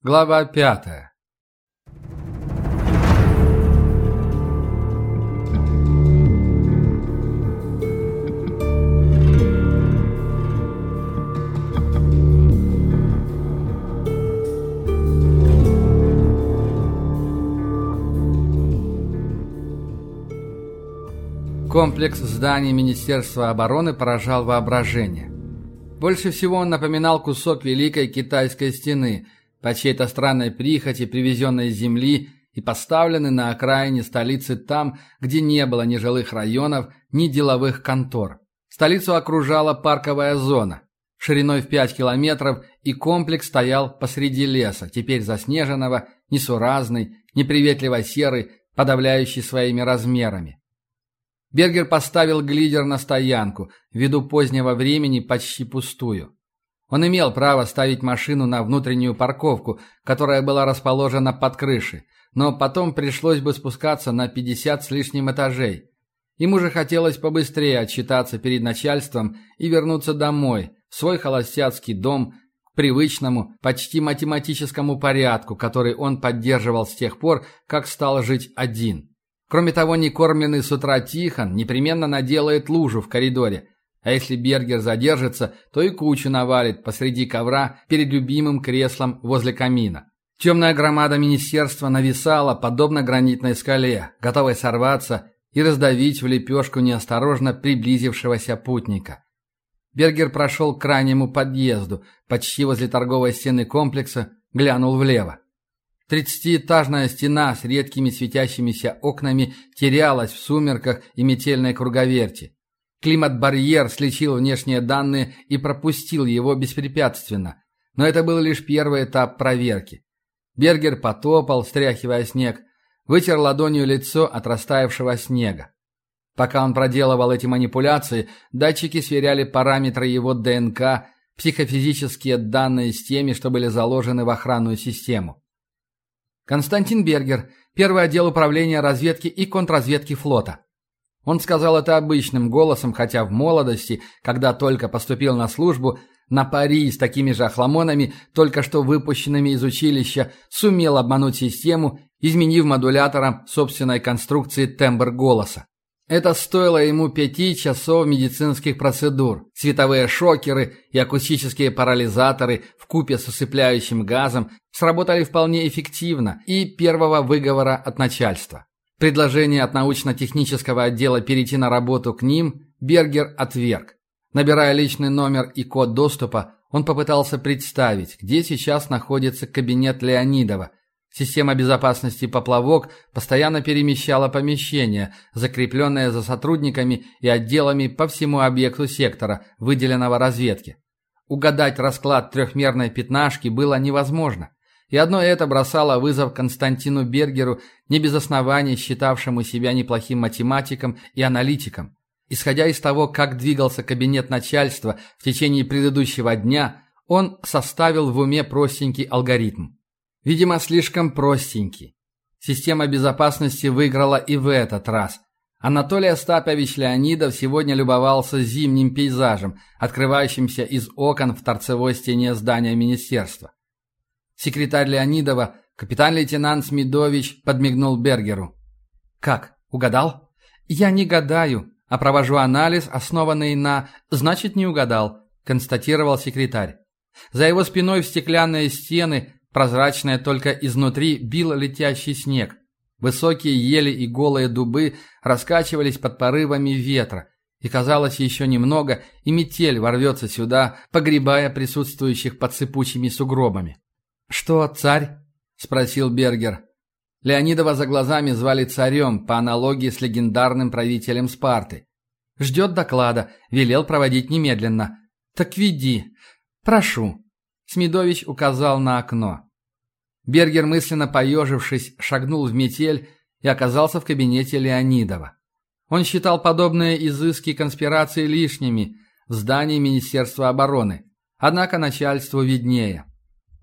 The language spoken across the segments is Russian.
Глава пятая. Комплекс зданий Министерства обороны поражал воображение. Больше всего он напоминал кусок Великой Китайской стены – по чьей-то странной прихоти, привезенной из земли и поставлены на окраине столицы там, где не было ни жилых районов, ни деловых контор. Столицу окружала парковая зона, шириной в 5 километров, и комплекс стоял посреди леса, теперь заснеженного, несуразный, неприветливо серый, подавляющий своими размерами. Бергер поставил глидер на стоянку, ввиду позднего времени почти пустую. Он имел право ставить машину на внутреннюю парковку, которая была расположена под крышей, но потом пришлось бы спускаться на 50 с лишним этажей. Ему же хотелось побыстрее отчитаться перед начальством и вернуться домой, в свой холостяцкий дом, к привычному, почти математическому порядку, который он поддерживал с тех пор, как стал жить один. Кроме того, некормленный с утра Тихон непременно наделает лужу в коридоре – а если Бергер задержится, то и кучу навалит посреди ковра перед любимым креслом возле камина. Темная громада министерства нависала, подобно гранитной скале, готовой сорваться и раздавить в лепешку неосторожно приблизившегося путника. Бергер прошел к крайнему подъезду, почти возле торговой стены комплекса, глянул влево. Тридцатиэтажная стена с редкими светящимися окнами терялась в сумерках и метельной круговерти. Климат-барьер слечил внешние данные и пропустил его беспрепятственно. Но это был лишь первый этап проверки. Бергер потопал, стряхивая снег, вытер ладонью лицо от растаявшего снега. Пока он проделывал эти манипуляции, датчики сверяли параметры его ДНК, психофизические данные с теми, что были заложены в охранную систему. Константин Бергер, первый отдел управления разведки и контрразведки флота. Он сказал это обычным голосом, хотя в молодости, когда только поступил на службу, на пари с такими же охламонами, только что выпущенными из училища, сумел обмануть систему, изменив модулятором собственной конструкции тембр голоса. Это стоило ему пяти часов медицинских процедур. Световые шокеры и акустические парализаторы в купе с усыпляющим газом сработали вполне эффективно и первого выговора от начальства. Предложение от научно-технического отдела перейти на работу к ним Бергер отверг. Набирая личный номер и код доступа, он попытался представить, где сейчас находится кабинет Леонидова. Система безопасности «Поплавок» постоянно перемещала помещения, закрепленные за сотрудниками и отделами по всему объекту сектора, выделенного разведке. Угадать расклад трехмерной пятнашки было невозможно. И одно это бросало вызов Константину Бергеру, не без оснований считавшему себя неплохим математиком и аналитиком. Исходя из того, как двигался кабинет начальства в течение предыдущего дня, он составил в уме простенький алгоритм. Видимо, слишком простенький. Система безопасности выиграла и в этот раз. Анатолий Остапович Леонидов сегодня любовался зимним пейзажем, открывающимся из окон в торцевой стене здания министерства. Секретарь Леонидова, капитан-лейтенант Смедович, подмигнул Бергеру. «Как, угадал?» «Я не гадаю, а провожу анализ, основанный на «значит, не угадал», констатировал секретарь. За его спиной в стеклянные стены, прозрачные только изнутри, бил летящий снег. Высокие ели и голые дубы раскачивались под порывами ветра, и казалось еще немного, и метель ворвется сюда, погребая присутствующих под сыпучими сугробами. «Что, царь?» – спросил Бергер. Леонидова за глазами звали царем по аналогии с легендарным правителем Спарты. «Ждет доклада, велел проводить немедленно. Так веди. Прошу». Смедович указал на окно. Бергер, мысленно поежившись, шагнул в метель и оказался в кабинете Леонидова. Он считал подобные изыски конспирации лишними в здании Министерства обороны. Однако начальству виднее.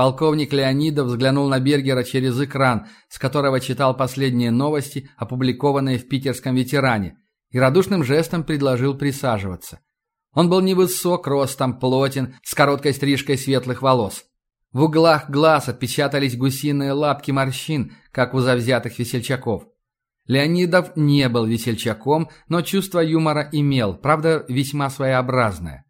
Полковник Леонидов взглянул на Бергера через экран, с которого читал последние новости, опубликованные в питерском ветеране, и радушным жестом предложил присаживаться. Он был невысок, ростом, плотен, с короткой стрижкой светлых волос. В углах глаз отпечатались гусиные лапки морщин, как у завзятых весельчаков. Леонидов не был весельчаком, но чувство юмора имел, правда, весьма своеобразное.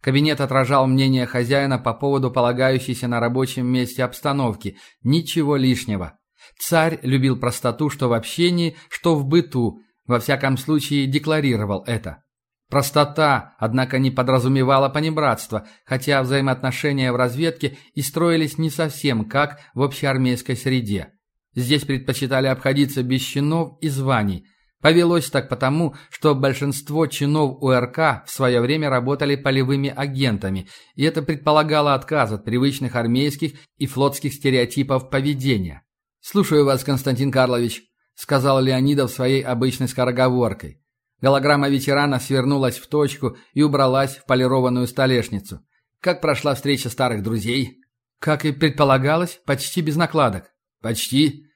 Кабинет отражал мнение хозяина по поводу полагающейся на рабочем месте обстановки. Ничего лишнего. Царь любил простоту что в общении, что в быту, во всяком случае декларировал это. Простота, однако, не подразумевала понебратство, хотя взаимоотношения в разведке и строились не совсем как в общеармейской среде. Здесь предпочитали обходиться без чинов и званий. Повелось так потому, что большинство чинов УРК в свое время работали полевыми агентами, и это предполагало отказ от привычных армейских и флотских стереотипов поведения. «Слушаю вас, Константин Карлович», — сказал Леонидов своей обычной скороговоркой. Голограмма ветерана свернулась в точку и убралась в полированную столешницу. Как прошла встреча старых друзей? Как и предполагалось, почти без накладок. Почти.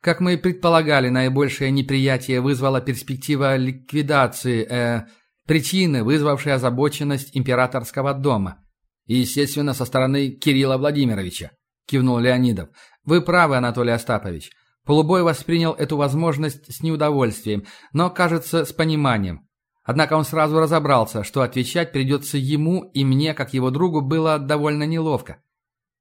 Как мы и предполагали, наибольшее неприятие вызвала перспектива ликвидации, э, причины, вызвавшей озабоченность императорского дома. И, естественно, со стороны Кирилла Владимировича, кивнул Леонидов. Вы правы, Анатолий Остапович. Полубой воспринял эту возможность с неудовольствием, но, кажется, с пониманием. Однако он сразу разобрался, что отвечать придется ему и мне, как его другу, было довольно неловко.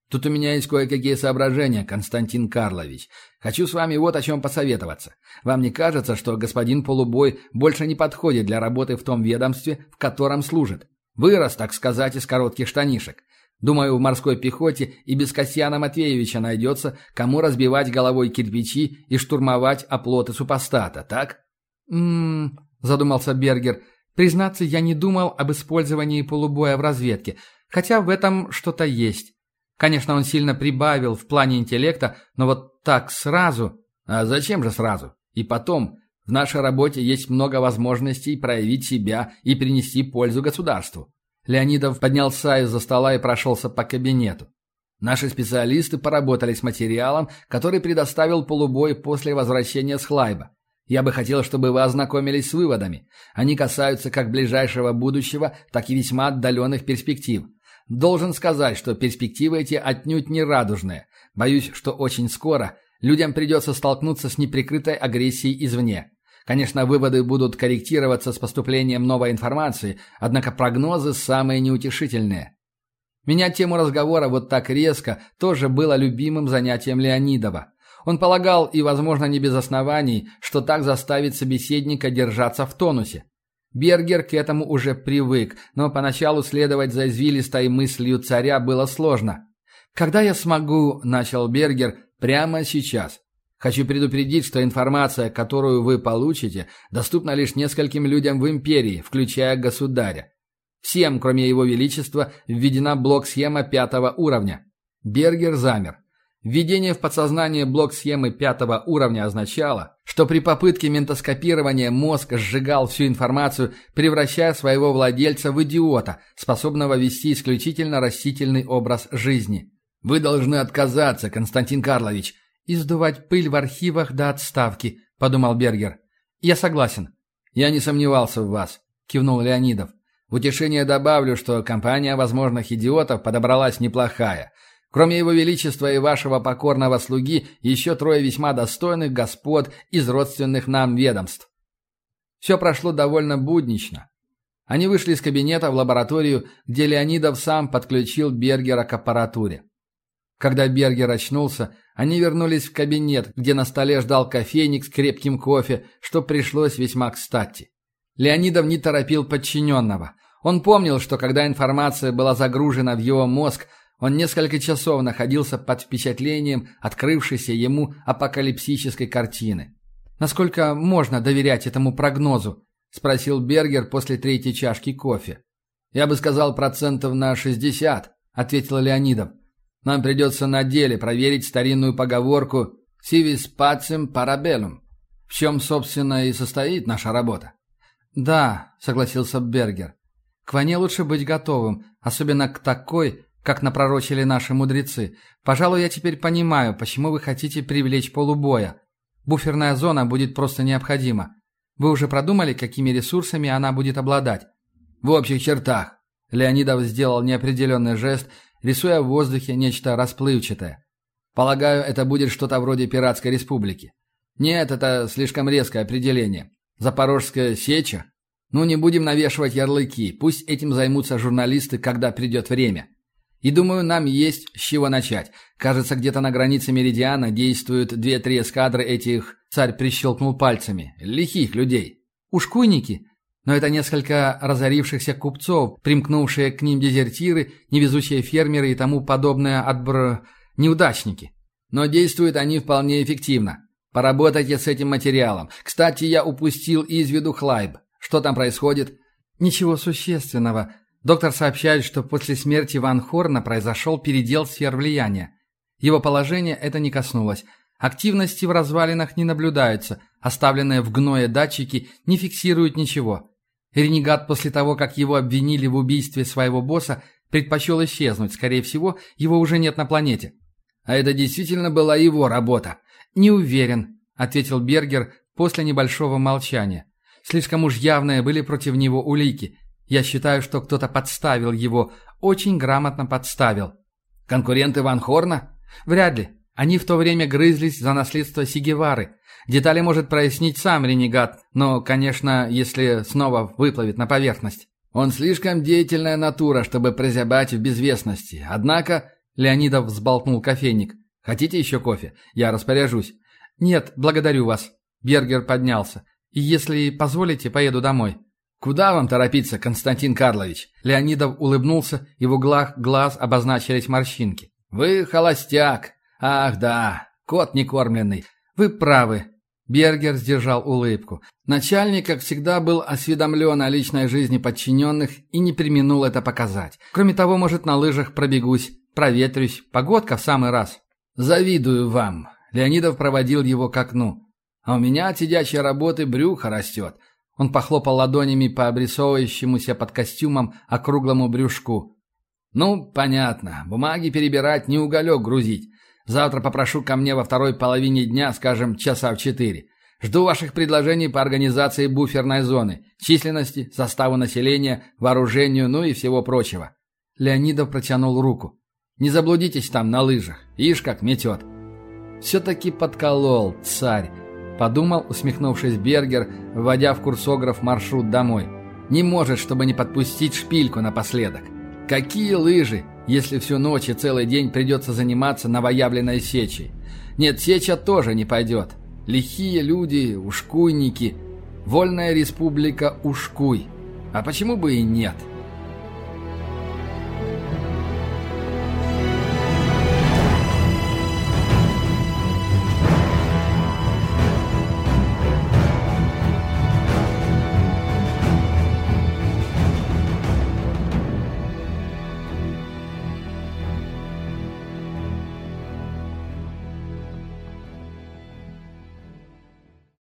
«Тут у меня есть кое-какие соображения, Константин Карлович. Хочу с вами вот о чем посоветоваться. Вам не кажется, что господин Полубой больше не подходит для работы в том ведомстве, в котором служит? Вырос, так сказать, из коротких штанишек. Думаю, в морской пехоте и без Касьяна Матвеевича найдется, кому разбивать головой кирпичи и штурмовать оплоты супостата, так? «М-м-м», задумался Бергер. «Признаться, я не думал об использовании полубоя в разведке, хотя в этом что-то есть. Конечно, он сильно прибавил в плане интеллекта, но вот так сразу... А зачем же сразу? И потом, в нашей работе есть много возможностей проявить себя и принести пользу государству. Леонидов поднялся из-за стола и прошелся по кабинету. Наши специалисты поработали с материалом, который предоставил полубой после возвращения с Хлайба. Я бы хотел, чтобы вы ознакомились с выводами. Они касаются как ближайшего будущего, так и весьма отдаленных перспектив. Должен сказать, что перспективы эти отнюдь не радужные. Боюсь, что очень скоро людям придется столкнуться с неприкрытой агрессией извне. Конечно, выводы будут корректироваться с поступлением новой информации, однако прогнозы самые неутешительные. Менять тему разговора вот так резко тоже было любимым занятием Леонидова. Он полагал, и, возможно, не без оснований, что так заставит собеседника держаться в тонусе. Бергер к этому уже привык, но поначалу следовать за извилистой мыслью царя было сложно. «Когда я смогу?» – начал Бергер. «Прямо сейчас. Хочу предупредить, что информация, которую вы получите, доступна лишь нескольким людям в империи, включая государя. Всем, кроме его величества, введена блок-схема пятого уровня. Бергер замер. Введение в подсознание блок-схемы пятого уровня означало, что при попытке ментоскопирования мозг сжигал всю информацию, превращая своего владельца в идиота, способного вести исключительно растительный образ жизни. «Вы должны отказаться, Константин Карлович», и сдувать пыль в архивах до отставки», — подумал Бергер. «Я согласен». «Я не сомневался в вас», — кивнул Леонидов. «В утешение добавлю, что компания возможных идиотов подобралась неплохая. Кроме его величества и вашего покорного слуги, еще трое весьма достойных господ из родственных нам ведомств». Все прошло довольно буднично. Они вышли из кабинета в лабораторию, где Леонидов сам подключил Бергера к аппаратуре. Когда Бергер очнулся, они вернулись в кабинет, где на столе ждал кофейник с крепким кофе, что пришлось весьма кстати. Леонидов не торопил подчиненного. Он помнил, что когда информация была загружена в его мозг, он несколько часов находился под впечатлением открывшейся ему апокалипсической картины. «Насколько можно доверять этому прогнозу?» – спросил Бергер после третьей чашки кофе. «Я бы сказал процентов на шестьдесят», – ответил Леонидов. Нам придется на деле проверить старинную поговорку «Сивис пацем парабеллум», в чем, собственно, и состоит наша работа. «Да», — согласился Бергер. «К войне лучше быть готовым, особенно к такой, как напророчили наши мудрецы. Пожалуй, я теперь понимаю, почему вы хотите привлечь полубоя. Буферная зона будет просто необходима. Вы уже продумали, какими ресурсами она будет обладать?» «В общих чертах». Леонидов сделал неопределенный жест рисуя в воздухе нечто расплывчатое. Полагаю, это будет что-то вроде Пиратской Республики. Нет, это слишком резкое определение. Запорожская сеча? Ну, не будем навешивать ярлыки. Пусть этим займутся журналисты, когда придет время. И думаю, нам есть с чего начать. Кажется, где-то на границе Меридиана действуют две-три эскадры этих... Царь прищелкнул пальцами. Лихих людей. Ушкуйники? Но это несколько разорившихся купцов, примкнувшие к ним дезертиры, невезучие фермеры и тому подобное отбр... неудачники. Но действуют они вполне эффективно. Поработайте с этим материалом. Кстати, я упустил из виду Хлайб. Что там происходит? Ничего существенного. Доктор сообщает, что после смерти Ван Хорна произошел передел сфер влияния. Его положение это не коснулось. Активности в развалинах не наблюдаются. Оставленные в гное датчики не фиксируют ничего. Ренегат после того, как его обвинили в убийстве своего босса, предпочел исчезнуть. Скорее всего, его уже нет на планете. А это действительно была его работа. «Не уверен», — ответил Бергер после небольшого молчания. «Слишком уж явные были против него улики. Я считаю, что кто-то подставил его, очень грамотно подставил». «Конкуренты Ван Хорна?» «Вряд ли. Они в то время грызлись за наследство Сигевары. Детали может прояснить сам ренегат, но, конечно, если снова выплывет на поверхность». «Он слишком деятельная натура, чтобы прозябать в безвестности. Однако...» Леонидов взболтнул кофейник. Хотите еще кофе? Я распоряжусь». «Нет, благодарю вас». Бергер поднялся. «И если позволите, поеду домой». «Куда вам торопиться, Константин Карлович?» Леонидов улыбнулся, и в углах глаз обозначились морщинки. «Вы холостяк. Ах, да, кот некормленный. Вы правы». Бергер сдержал улыбку. Начальник, как всегда, был осведомлен о личной жизни подчиненных и не применул это показать. Кроме того, может, на лыжах пробегусь, проветрюсь. Погодка в самый раз. «Завидую вам!» Леонидов проводил его к окну. «А у меня от сидячей работы брюхо растет». Он похлопал ладонями по обрисовывающемуся под костюмом округлому брюшку. «Ну, понятно. Бумаги перебирать, не уголек грузить. Завтра попрошу ко мне во второй половине дня, скажем, часа в четыре. Жду ваших предложений по организации буферной зоны, численности, составу населения, вооружению, ну и всего прочего». Леонидов протянул руку. Не заблудитесь там на лыжах. Ишь, как метет. Все-таки подколол, царь. Подумал, усмехнувшись Бергер, вводя в курсограф маршрут домой. Не может, чтобы не подпустить шпильку напоследок. Какие лыжи, если всю ночь и целый день придется заниматься новоявленной сечей? Нет, сеча тоже не пойдет. Лихие люди, ушкуйники. Вольная республика Ушкуй. А почему бы и нет?»